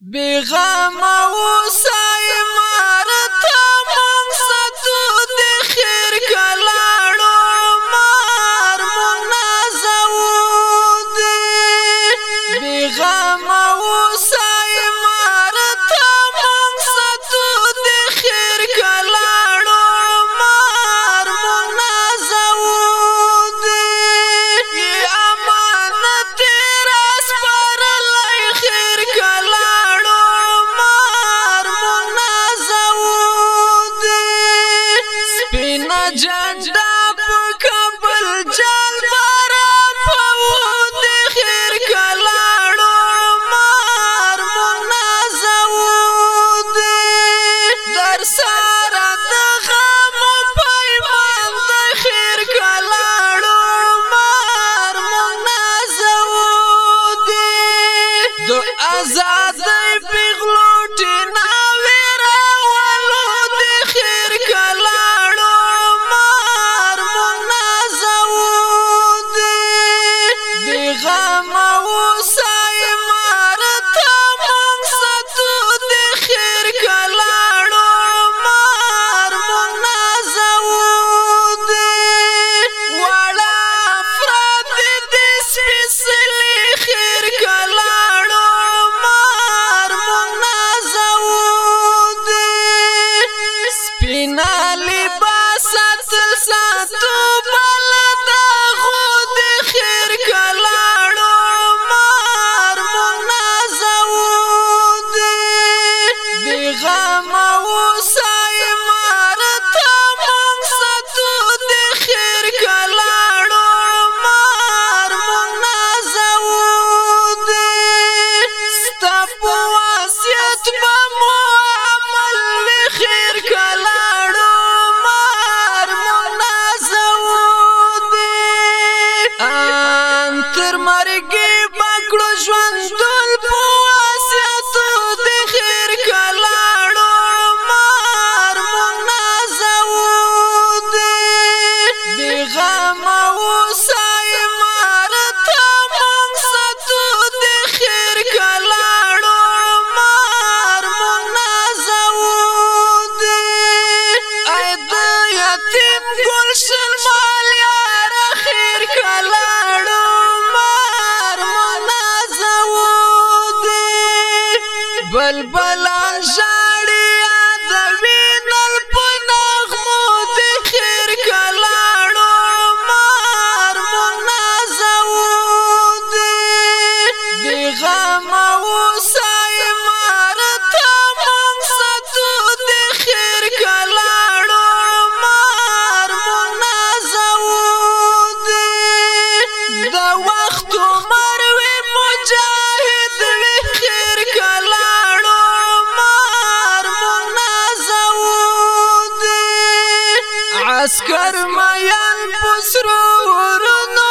بیغم اوسه Jack. Sa tu تر مرګي پکړو ژوند دل پواسیت د خیر کلاړو مار منازو دې بغم وسای مار ته مونږ ستو د خیر کلاړو مار منازو دې اې د یتیم ګلشن مار بلبلان شاړي اذوي اسکر میان پسرو ورنو